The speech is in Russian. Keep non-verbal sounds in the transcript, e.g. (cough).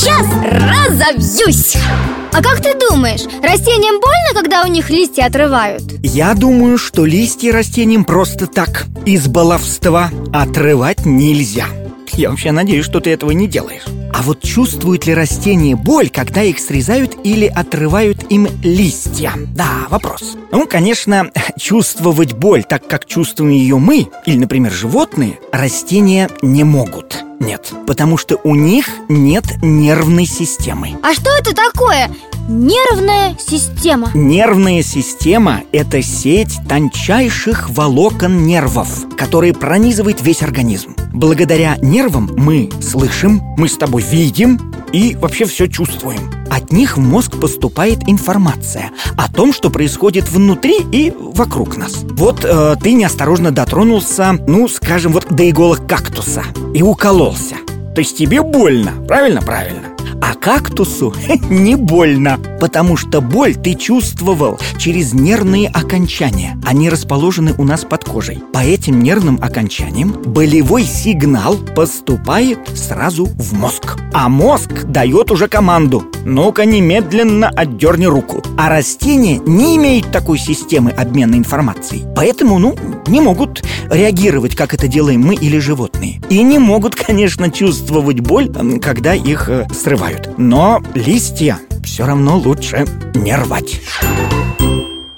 сейчас разобьюсь А как ты думаешь, растениям больно, когда у них листья отрывают? Я думаю, что листья растениям просто так Из баловства отрывать нельзя Я вообще надеюсь, что ты этого не делаешь а вот чувствуют ли растения боль, когда их срезают или отрывают им листья? Да, вопрос. Ну, конечно, (laughs) чувствовать боль так, как чувствуем ее мы, или, например, животные, растения не могут. Нет, потому что у них нет нервной системы. А что это такое? Нервная система Нервная система – это сеть тончайших волокон нервов, которые пронизывает весь организм Благодаря нервам мы слышим, мы с тобой видим и вообще все чувствуем. От них в мозг поступает информация о том, что происходит внутри и вокруг нас. Вот э, ты неосторожно дотронулся, ну, скажем, вот до иголок кактуса и укололся. То есть тебе больно, правильно? Правильно а кактусу (laughs) не больно, потому что боль ты чувствовал через нервные окончания. Они расположены у нас под кожей. По этим нервным окончаниям болевой сигнал поступает сразу в мозг. А мозг дает уже команду «Ну-ка немедленно отдерни руку». А растения не имеют такой системы обмена информацией. Поэтому, ну, не могут реагировать, как это делаем мы или животные. И не могут, (laughs) конечно, чувствовать боль, когда их э, срывают. Но листья все равно лучше не рвать.